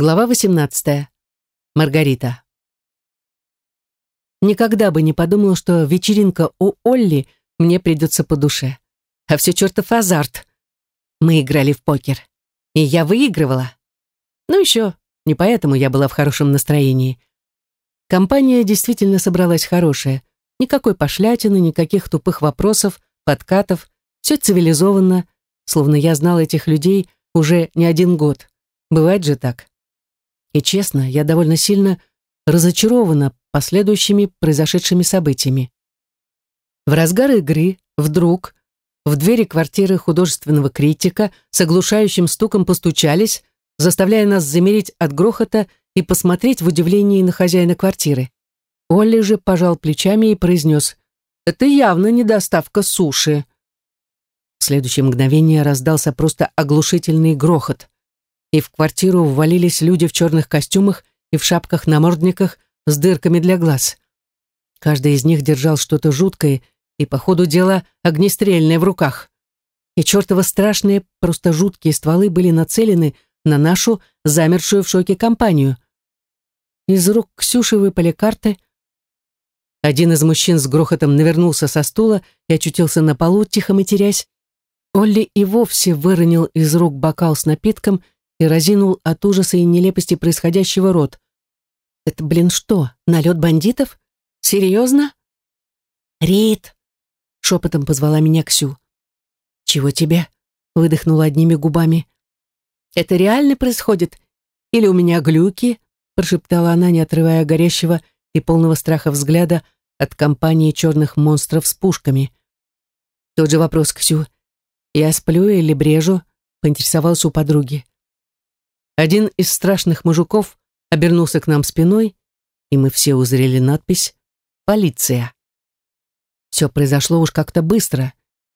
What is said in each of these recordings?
Глава 18. Маргарита. Никогда бы не подумала, что вечеринка у Олли мне придется по душе. А все чертов азарт. Мы играли в покер. И я выигрывала. Ну еще, не поэтому я была в хорошем настроении. Компания действительно собралась хорошая. Никакой пошлятины, никаких тупых вопросов, подкатов. Все цивилизованно, словно я знала этих людей уже не один год. Бывает же так. И честно, я довольно сильно разочарована последующими произошедшими событиями. В разгар игры вдруг в двери квартиры художественного критика с оглушающим стуком постучались, заставляя нас замереть от грохота и посмотреть в удивлении на хозяина квартиры. Олли же пожал плечами и произнес «Это явно не доставка суши». В следующее мгновение раздался просто оглушительный грохот и в квартиру ввалились люди в черных костюмах и в шапках-намордниках с дырками для глаз. Каждый из них держал что-то жуткое и, по ходу дела, огнестрельное в руках. И чертово страшные, просто жуткие стволы были нацелены на нашу замершую в шоке компанию. Из рук Ксюши выпали карты. Один из мужчин с грохотом навернулся со стула и очутился на полу, тихо матерясь. Олли и вовсе выронил из рук бокал с напитком и разинул от ужаса и нелепости происходящего рот. «Это, блин, что, налет бандитов? Серьезно?» «Рит!» — шепотом позвала меня Ксю. «Чего тебе?» — выдохнула одними губами. «Это реально происходит? Или у меня глюки?» — прошептала она, не отрывая горящего и полного страха взгляда от компании черных монстров с пушками. Тот же вопрос, Ксю. «Я сплю или брежу?» — поинтересовался у подруги. Один из страшных мужиков обернулся к нам спиной, и мы все узрели надпись «Полиция». Все произошло уж как-то быстро.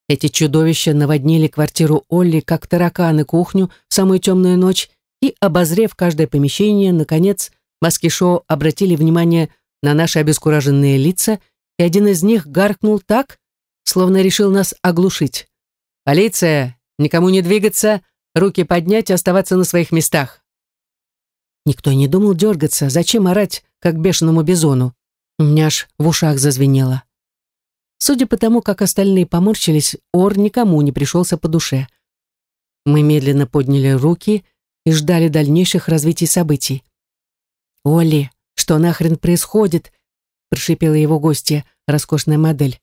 Эти чудовища наводнили квартиру Олли, как тараканы кухню в самую темную ночь, и, обозрев каждое помещение, наконец, маски-шоу обратили внимание на наши обескураженные лица, и один из них гаркнул так, словно решил нас оглушить. «Полиция! Никому не двигаться! Руки поднять и оставаться на своих местах. Никто не думал дергаться. Зачем орать, как бешеному бизону? У меня аж в ушах зазвенело. Судя по тому, как остальные поморщились, ор никому не пришелся по душе. Мы медленно подняли руки и ждали дальнейших развитий событий. «Оли, что нахрен происходит?» прошипела его гостья, роскошная модель.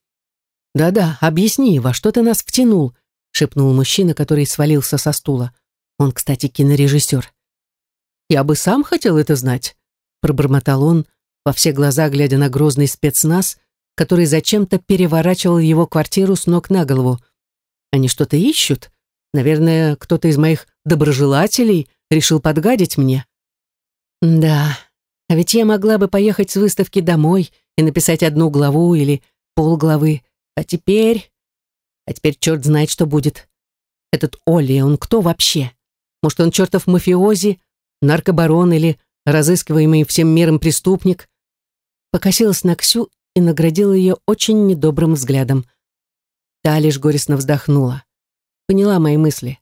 «Да-да, объясни, во что ты нас втянул?» Шепнул мужчина, который свалился со стула. Он, кстати, кинорежиссер. «Я бы сам хотел это знать», — пробормотал он, во все глаза глядя на грозный спецназ, который зачем-то переворачивал его квартиру с ног на голову. «Они что-то ищут? Наверное, кто-то из моих доброжелателей решил подгадить мне». «Да, а ведь я могла бы поехать с выставки домой и написать одну главу или полглавы, а теперь а теперь черт знает, что будет. Этот Олли, он кто вообще? Может, он чертов мафиози, наркобарон или разыскиваемый всем миром преступник? Покосилась на Ксю и наградила ее очень недобрым взглядом. Та лишь горестно вздохнула. Поняла мои мысли.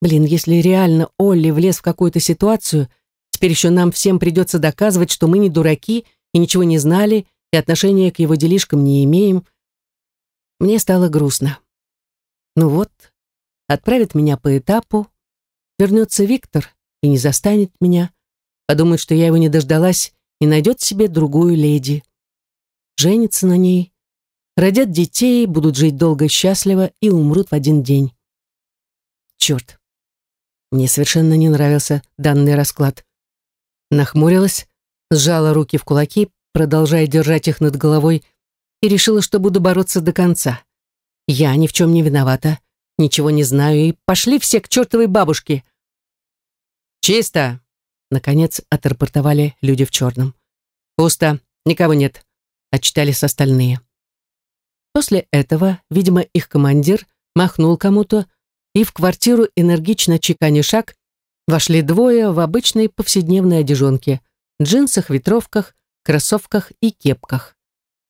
Блин, если реально Олли влез в какую-то ситуацию, теперь еще нам всем придется доказывать, что мы не дураки и ничего не знали, и отношения к его делишкам не имеем, мне стало грустно. Ну вот, отправит меня по этапу, вернется Виктор и не застанет меня, подумает, что я его не дождалась и найдет себе другую леди. Женится на ней, родят детей, будут жить долго счастливо и умрут в один день. Черт, мне совершенно не нравился данный расклад. Нахмурилась, сжала руки в кулаки, продолжая держать их над головой и решила, что буду бороться до конца. Я ни в чем не виновата, ничего не знаю, и пошли все к чертовой бабушке. «Чисто!» — наконец отрапортовали люди в черном. «Пусто, никого нет», — отчитались остальные. После этого, видимо, их командир махнул кому-то, и в квартиру энергично чеканя шаг вошли двое в обычной повседневной одежонке, джинсах, ветровках, кроссовках и кепках.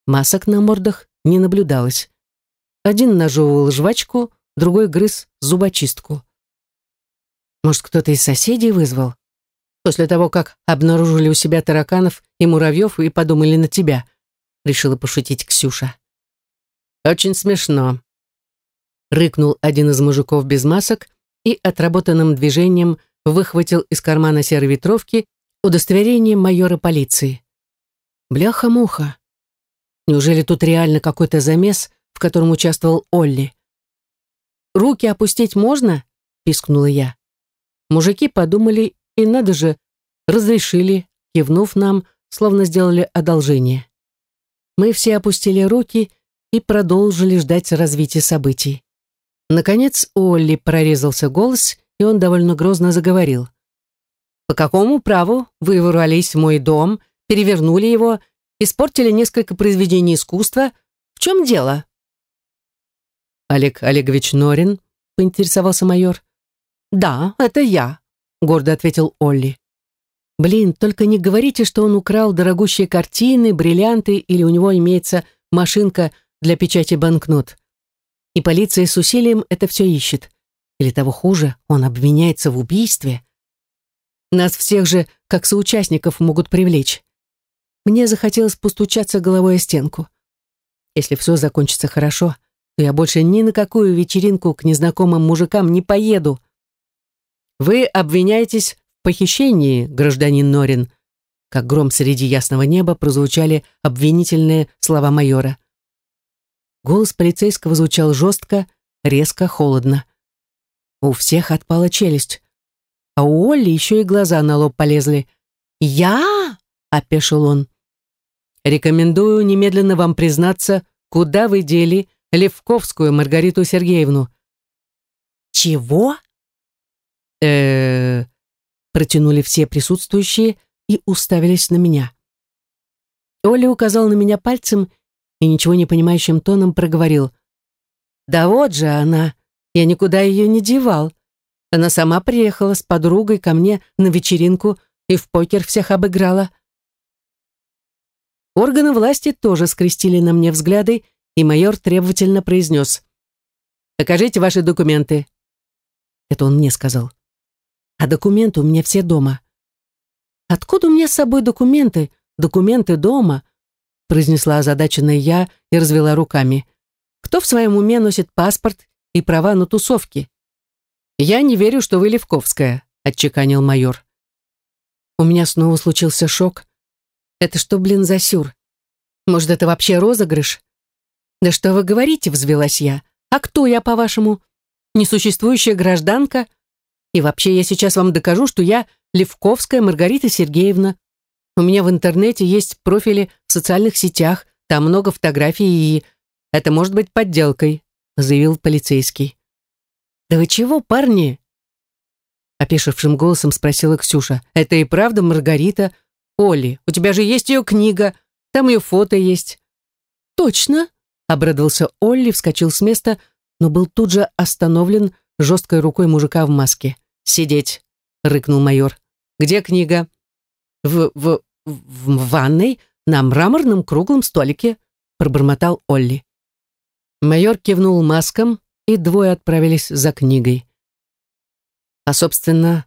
Масок на мордах не наблюдалось. Один нажевывал жвачку, другой грыз зубочистку. Может, кто-то из соседей вызвал? После того, как обнаружили у себя тараканов и муравьев и подумали на тебя, решила пошутить Ксюша. Очень смешно. Рыкнул один из мужиков без масок и отработанным движением выхватил из кармана серой ветровки удостоверение майора полиции. Бляха-муха. Неужели тут реально какой-то замес, в котором участвовал Олли? «Руки опустить можно?» — пискнула я. Мужики подумали, и надо же, разрешили, кивнув нам, словно сделали одолжение. Мы все опустили руки и продолжили ждать развития событий. Наконец Олли прорезался голос, и он довольно грозно заговорил. «По какому праву вы ворвались в мой дом, перевернули его, испортили несколько произведений искусства? В чем дело?» «Олег Олегович Норин?» — поинтересовался майор. «Да, это я», — гордо ответил Олли. «Блин, только не говорите, что он украл дорогущие картины, бриллианты или у него имеется машинка для печати банкнот. И полиция с усилием это все ищет. Или того хуже, он обвиняется в убийстве. Нас всех же, как соучастников, могут привлечь. Мне захотелось постучаться головой о стенку. Если все закончится хорошо, то я больше ни на какую вечеринку к незнакомым мужикам не поеду. Вы обвиняетесь в похищении, гражданин Норин. Как гром среди ясного неба прозвучали обвинительные слова майора. Голос полицейского звучал жестко, резко, холодно. У всех отпала челюсть. А у Олли еще и глаза на лоб полезли. «Я?» — опешил он. «Рекомендую немедленно вам признаться, куда вы дели Левковскую Маргариту Сергеевну». «Чего?» э протянули все присутствующие и уставились на меня. Оля указал на меня пальцем и ничего не понимающим тоном проговорил. «Да вот же она, я никуда ее не девал. Она сама приехала с подругой ко мне на вечеринку и в покер всех обыграла». Органы власти тоже скрестили на мне взгляды, и майор требовательно произнес. «Покажите ваши документы». Это он мне сказал. «А документы у меня все дома». «Откуда у меня с собой документы? Документы дома?» произнесла озадаченная я и развела руками. «Кто в своем уме носит паспорт и права на тусовки?» «Я не верю, что вы Левковская», — отчеканил майор. У меня снова случился шок. «Это что, блин, за сюр? Может, это вообще розыгрыш?» «Да что вы говорите?» — взвелась я. «А кто я, по-вашему? Несуществующая гражданка? И вообще я сейчас вам докажу, что я Левковская Маргарита Сергеевна. У меня в интернете есть профили в социальных сетях, там много фотографий, и это может быть подделкой», — заявил полицейский. «Да вы чего, парни?» Опешившим голосом спросила Ксюша. «Это и правда Маргарита? Оли, у тебя же есть ее книга, там ее фото есть». «Точно?» — обрадовался Олли, вскочил с места, но был тут же остановлен жесткой рукой мужика в маске. «Сидеть!» — рыкнул майор. «Где книга?» «В, в, в ванной на мраморном круглом столике», — пробормотал Олли. Майор кивнул маскам, и двое отправились за книгой. А, собственно,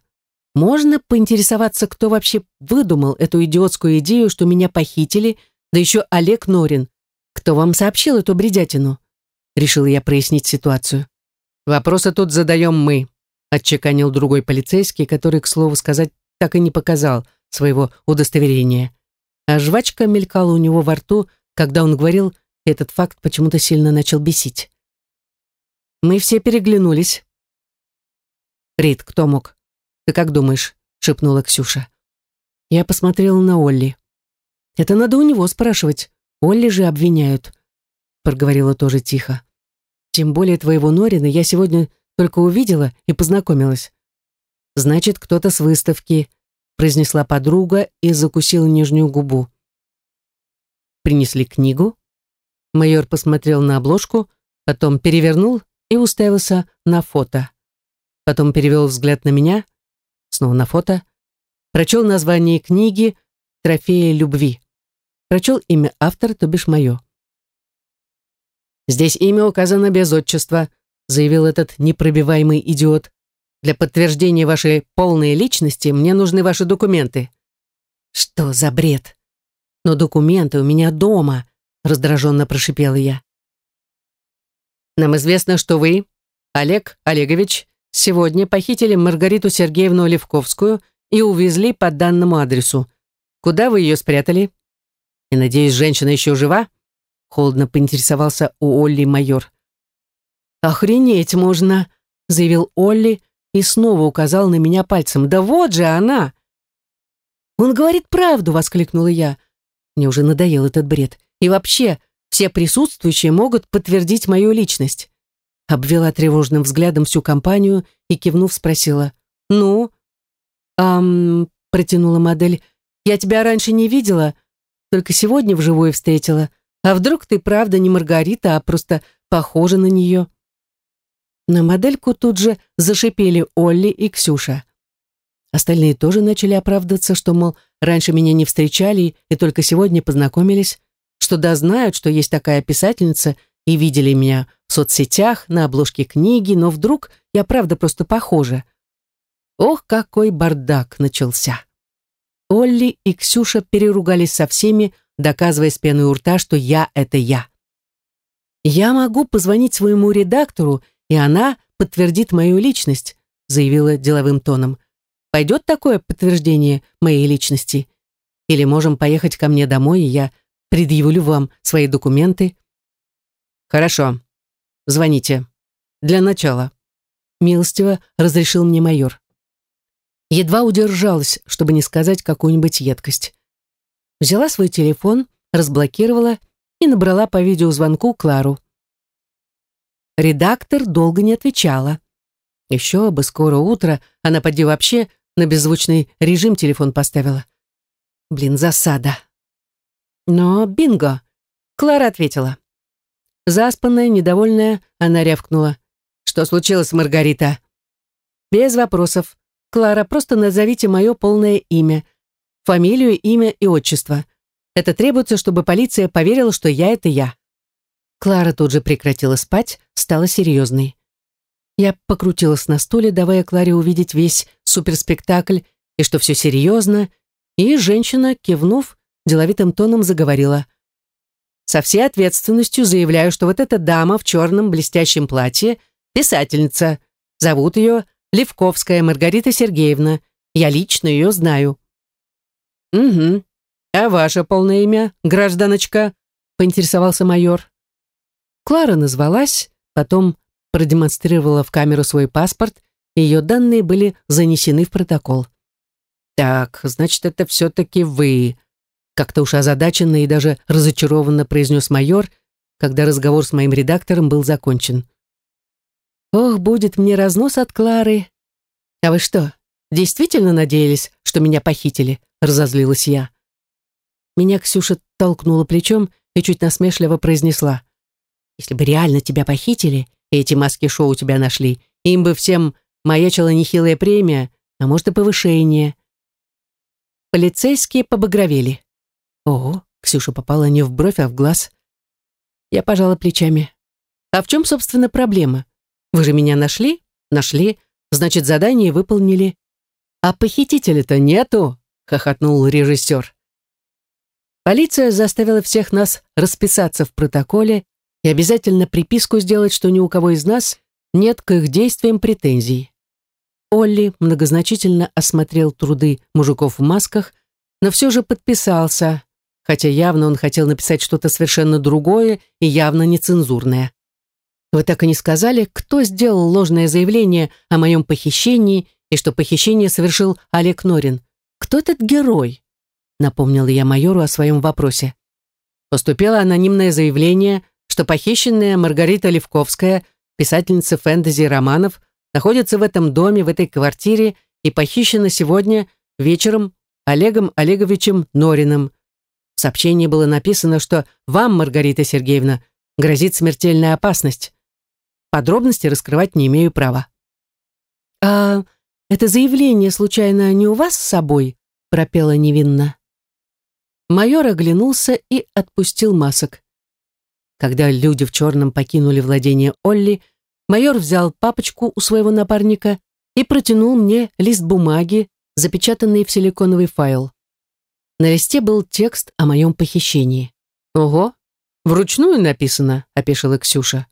можно поинтересоваться, кто вообще выдумал эту идиотскую идею, что меня похитили, да еще Олег Норин. Кто вам сообщил эту бредятину? Решил я прояснить ситуацию. Вопросы тут задаем мы, отчеканил другой полицейский, который, к слову сказать, так и не показал своего удостоверения. А жвачка мелькала у него во рту, когда он говорил, этот факт почему-то сильно начал бесить. Мы все переглянулись. «Рит, кто мог? Ты как думаешь?» — шепнула Ксюша. Я посмотрела на Олли. «Это надо у него спрашивать. Олли же обвиняют», — проговорила тоже тихо. «Тем более твоего Норина я сегодня только увидела и познакомилась. Значит, кто-то с выставки, произнесла подруга и закусила нижнюю губу. Принесли книгу. Майор посмотрел на обложку, потом перевернул и уставился на фото. Потом перевел взгляд на меня, снова на фото, прочел название книги «Трофеи любви». Прочел имя автора, то бишь мое. «Здесь имя указано без отчества», заявил этот непробиваемый идиот. Для подтверждения вашей полной личности мне нужны ваши документы». «Что за бред? Но документы у меня дома», — раздраженно прошипела я. «Нам известно, что вы, Олег Олегович, сегодня похитили Маргариту Сергеевну Левковскую и увезли по данному адресу. Куда вы ее спрятали? И, надеюсь, женщина еще жива?» Холодно поинтересовался у Олли майор. «Охренеть можно!» — заявил Олли и снова указал на меня пальцем. «Да вот же она!» «Он говорит правду!» — воскликнула я. Мне уже надоел этот бред. И вообще, все присутствующие могут подтвердить мою личность. Обвела тревожным взглядом всю компанию и, кивнув, спросила. «Ну?» «Ам...» — протянула модель. «Я тебя раньше не видела, только сегодня вживую встретила. А вдруг ты правда не Маргарита, а просто похожа на нее?» На модельку тут же зашипели Олли и Ксюша. Остальные тоже начали оправдываться, что, мол, раньше меня не встречали и только сегодня познакомились, что да знают, что есть такая писательница и видели меня в соцсетях, на обложке книги, но вдруг я правда просто похожа. Ох, какой бардак начался. Олли и Ксюша переругались со всеми, доказывая с пеной у рта, что я — это я. Я могу позвонить своему редактору и она подтвердит мою личность», заявила деловым тоном. «Пойдет такое подтверждение моей личности? Или можем поехать ко мне домой, и я предъявлю вам свои документы?» «Хорошо. Звоните. Для начала», милостиво разрешил мне майор. Едва удержалась, чтобы не сказать какую-нибудь едкость. Взяла свой телефон, разблокировала и набрала по видеозвонку Клару. Редактор долго не отвечала. Еще бы, скоро утро, она поди вообще на беззвучный режим телефон поставила. Блин, засада. Но бинго. Клара ответила. Заспанная, недовольная, она рявкнула. «Что случилось, Маргарита?» «Без вопросов. Клара, просто назовите мое полное имя. Фамилию, имя и отчество. Это требуется, чтобы полиция поверила, что я — это я». Клара тут же прекратила спать, стала серьезной. Я покрутилась на стуле, давая Кларе увидеть весь суперспектакль и что все серьезно, и женщина, кивнув, деловитым тоном заговорила. «Со всей ответственностью заявляю, что вот эта дама в черном блестящем платье — писательница. Зовут ее Левковская Маргарита Сергеевна. Я лично ее знаю». «Угу. А ваше полное имя, гражданочка?» — поинтересовался майор. Клара назвалась, потом продемонстрировала в камеру свой паспорт, и ее данные были занесены в протокол. «Так, значит, это все-таки вы», как-то уж озадаченно и даже разочарованно произнес майор, когда разговор с моим редактором был закончен. «Ох, будет мне разнос от Клары!» «А вы что, действительно надеялись, что меня похитили?» — разозлилась я. Меня Ксюша толкнула плечом и чуть насмешливо произнесла. Если бы реально тебя похитили, и эти маски-шоу тебя нашли, им бы всем маячила нехилая премия, а может и повышение. Полицейские побагровели. Ого, Ксюша попала не в бровь, а в глаз. Я пожала плечами. А в чем, собственно, проблема? Вы же меня нашли? Нашли. Значит, задание выполнили. А похитителя-то нету, хохотнул режиссер. Полиция заставила всех нас расписаться в протоколе и обязательно приписку сделать, что ни у кого из нас нет к их действиям претензий. Олли многозначительно осмотрел труды мужиков в масках, но все же подписался, хотя явно он хотел написать что-то совершенно другое и явно нецензурное. Вы так и не сказали, кто сделал ложное заявление о моем похищении и что похищение совершил Олег Норин. Кто этот герой? Напомнила я майору о своем вопросе. Поступило анонимное заявление что похищенная Маргарита Левковская, писательница фэнтези и романов, находится в этом доме, в этой квартире и похищена сегодня вечером Олегом Олеговичем Нориным. В сообщении было написано, что вам, Маргарита Сергеевна, грозит смертельная опасность. Подробности раскрывать не имею права. «А это заявление, случайно, не у вас с собой?» пропела невинно. Майор оглянулся и отпустил масок. Когда люди в черном покинули владение Олли, майор взял папочку у своего напарника и протянул мне лист бумаги, запечатанный в силиконовый файл. На листе был текст о моем похищении. «Ого, вручную написано», — опешила Ксюша.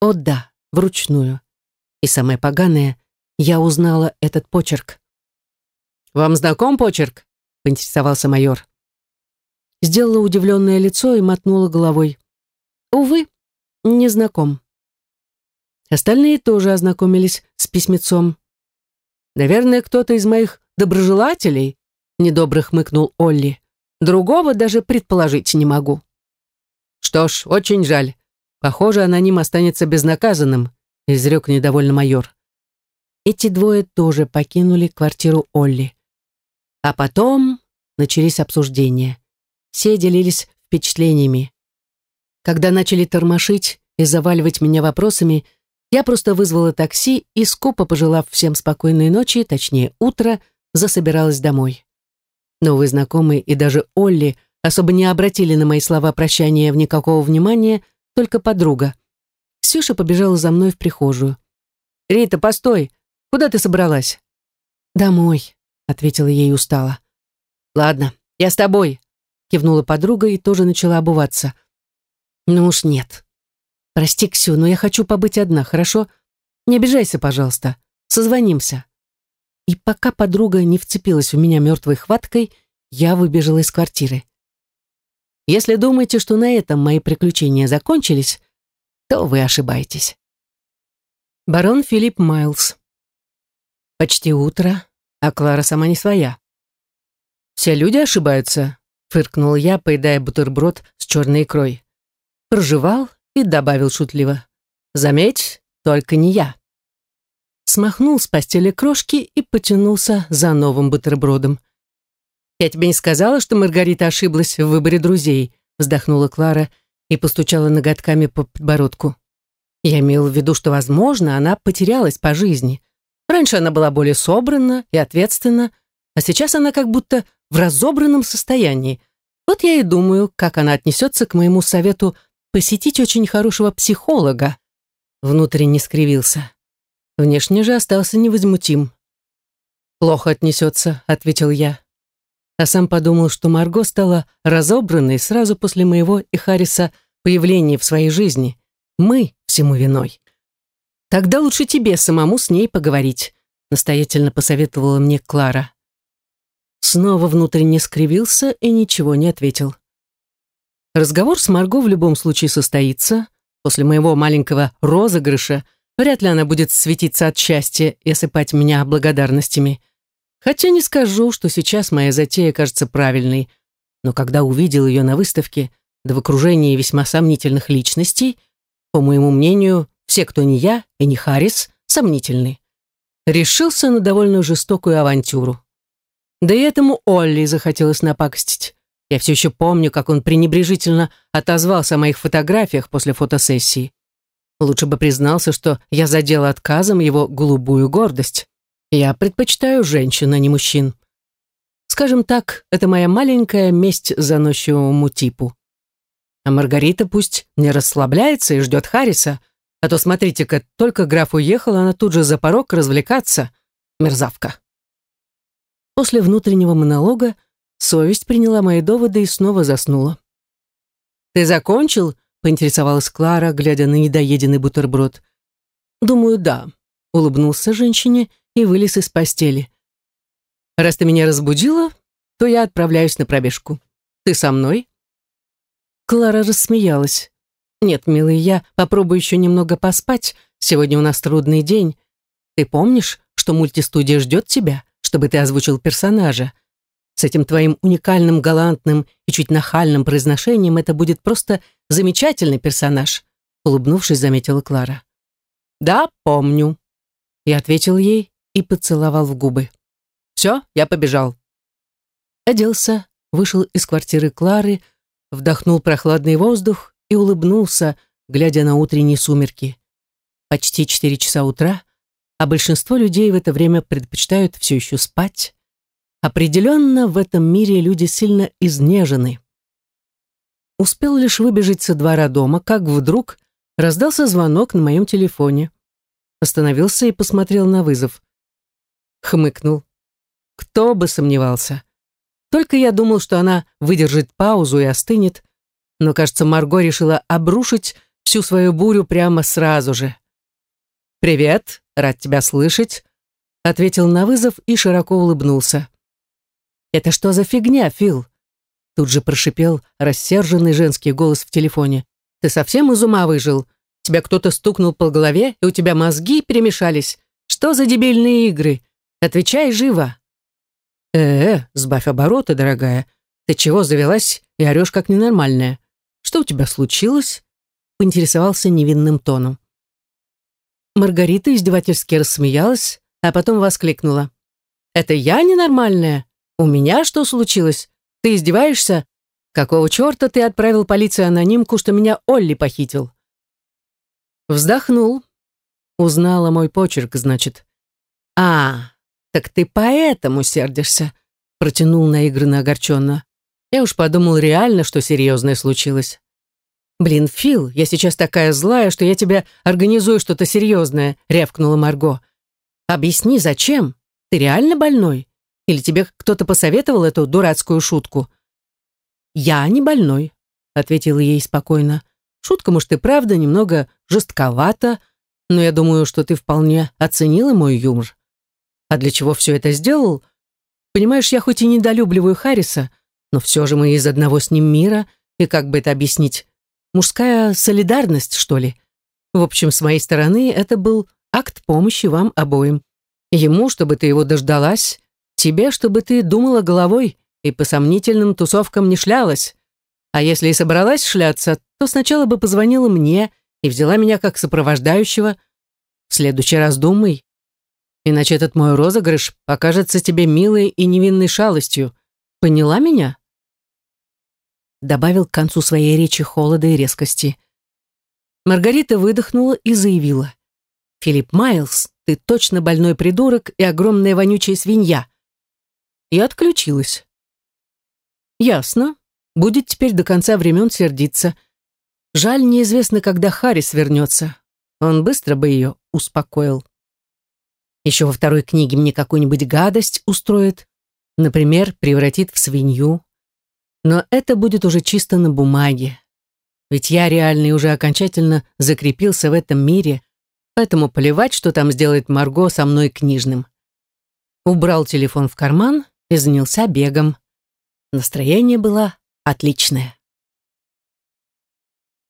«О да, вручную. И самое поганое, я узнала этот почерк». «Вам знаком почерк?» — поинтересовался майор. Сделала удивленное лицо и мотнула головой. «Увы, не знаком». Остальные тоже ознакомились с письмецом. «Наверное, кто-то из моих доброжелателей?» Недобро хмыкнул Олли. Другого даже предположить не могу. Что ж, очень жаль. Похоже, аноним останется безнаказанным, изрек недовольно майор. Эти двое тоже покинули квартиру Олли. А потом начались обсуждения. Все делились впечатлениями. Когда начали тормошить и заваливать меня вопросами, я просто вызвала такси и, скупо пожелав всем спокойной ночи, точнее утра, засобиралась домой. Новые знакомые и даже Олли особо не обратили на мои слова прощания в никакого внимания, только подруга. Ксюша побежала за мной в прихожую. «Рита, постой! Куда ты собралась?» «Домой», — ответила ей устало. «Ладно, я с тобой», — кивнула подруга и тоже начала обуваться. «Ну уж нет. Прости, Ксю, но я хочу побыть одна, хорошо? Не обижайся, пожалуйста. Созвонимся». И пока подруга не вцепилась в меня мертвой хваткой, я выбежала из квартиры. Если думаете, что на этом мои приключения закончились, то вы ошибаетесь. Барон Филипп Майлз. Почти утро, а Клара сама не своя. «Все люди ошибаются», — фыркнул я, поедая бутерброд с черной икрой. Проживал и добавил шутливо. «Заметь, только не я» смахнул с постели крошки и потянулся за новым бутербродом. «Я тебе не сказала, что Маргарита ошиблась в выборе друзей», вздохнула Клара и постучала ноготками по подбородку. Я имела в виду, что, возможно, она потерялась по жизни. Раньше она была более собрана и ответственна, а сейчас она как будто в разобранном состоянии. Вот я и думаю, как она отнесется к моему совету посетить очень хорошего психолога. Внутренне скривился. Внешне же остался невозмутим. «Плохо отнесется», — ответил я. А сам подумал, что Марго стала разобранной сразу после моего и Харриса появления в своей жизни. Мы всему виной. «Тогда лучше тебе самому с ней поговорить», — настоятельно посоветовала мне Клара. Снова внутренне скривился и ничего не ответил. Разговор с Марго в любом случае состоится. После моего маленького розыгрыша — Вряд ли она будет светиться от счастья и осыпать меня благодарностями. Хотя не скажу, что сейчас моя затея кажется правильной, но когда увидел ее на выставке, да в окружении весьма сомнительных личностей, по моему мнению, все, кто не я и не Харрис, сомнительны. Решился на довольно жестокую авантюру. Да и этому Олли захотелось напакостить. Я все еще помню, как он пренебрежительно отозвался о моих фотографиях после фотосессии. Лучше бы признался, что я задел отказом его голубую гордость. Я предпочитаю женщин, а не мужчин. Скажем так, это моя маленькая месть заносчивому типу. А Маргарита пусть не расслабляется и ждет Харриса, а то, смотрите-ка, только граф уехал, она тут же за порог развлекаться. Мерзавка. После внутреннего монолога совесть приняла мои доводы и снова заснула. «Ты закончил?» Поинтересовалась Клара, глядя на недоеденный бутерброд. «Думаю, да», — улыбнулся женщине и вылез из постели. «Раз ты меня разбудила, то я отправляюсь на пробежку. Ты со мной?» Клара рассмеялась. «Нет, милый, я попробую еще немного поспать. Сегодня у нас трудный день. Ты помнишь, что мультистудия ждет тебя, чтобы ты озвучил персонажа? С этим твоим уникальным, галантным и чуть нахальным произношением это будет просто замечательный персонаж», улыбнувшись, заметила Клара. «Да, помню». Я ответил ей и поцеловал в губы. «Все, я побежал». Оделся, вышел из квартиры Клары, вдохнул прохладный воздух и улыбнулся, глядя на утренние сумерки. Почти четыре часа утра, а большинство людей в это время предпочитают все еще спать. Определенно в этом мире люди сильно изнежены. Успел лишь выбежать со двора дома, как вдруг раздался звонок на моем телефоне. остановился и посмотрел на вызов. Хмыкнул. Кто бы сомневался. Только я думал, что она выдержит паузу и остынет, но, кажется, Марго решила обрушить всю свою бурю прямо сразу же. «Привет, рад тебя слышать», — ответил на вызов и широко улыбнулся. «Это что за фигня, Фил?» Тут же прошипел рассерженный женский голос в телефоне. «Ты совсем из ума выжил? Тебя кто-то стукнул по голове, и у тебя мозги перемешались? Что за дебильные игры? Отвечай живо!» «Э-э, сбавь обороты, дорогая. Ты чего завелась и орешь как ненормальная? Что у тебя случилось?» Поинтересовался невинным тоном. Маргарита издевательски рассмеялась, а потом воскликнула. «Это я ненормальная? У меня что случилось? Ты издеваешься? Какого черта ты отправил полицию анонимку, что меня Олли похитил?» Вздохнул. Узнала мой почерк, значит. «А, так ты поэтому сердишься», протянул наигранно огорченно. Я уж подумал реально, что серьезное случилось. «Блин, Фил, я сейчас такая злая, что я тебе организую что-то серьезное», рявкнула Марго. «Объясни, зачем? Ты реально больной? Или тебе кто-то посоветовал эту дурацкую шутку?» «Я не больной», — ответила ей спокойно. «Шутка, может, и правда немного жестковата, но я думаю, что ты вполне оценила мой юмор. А для чего все это сделал? Понимаешь, я хоть и недолюбливаю Харриса, но все же мы из одного с ним мира, и как бы это объяснить? Мужская солидарность, что ли? В общем, с моей стороны, это был акт помощи вам обоим. Ему, чтобы ты его дождалась, тебе, чтобы ты думала головой и по сомнительным тусовкам не шлялась. А если и собралась шляться, то сначала бы позвонила мне и взяла меня как сопровождающего. В следующий раз думай. Иначе этот мой розыгрыш покажется тебе милой и невинной шалостью. Поняла меня? добавил к концу своей речи холода и резкости. Маргарита выдохнула и заявила. «Филипп Майлз, ты точно больной придурок и огромная вонючая свинья». И отключилась. «Ясно. Будет теперь до конца времен сердиться. Жаль, неизвестно, когда Харрис вернется. Он быстро бы ее успокоил. Еще во второй книге мне какую-нибудь гадость устроит. Например, превратит в свинью. Но это будет уже чисто на бумаге. Ведь я реально и уже окончательно закрепился в этом мире, поэтому плевать, что там сделает Марго со мной книжным. Убрал телефон в карман и занялся бегом. Настроение было отличное.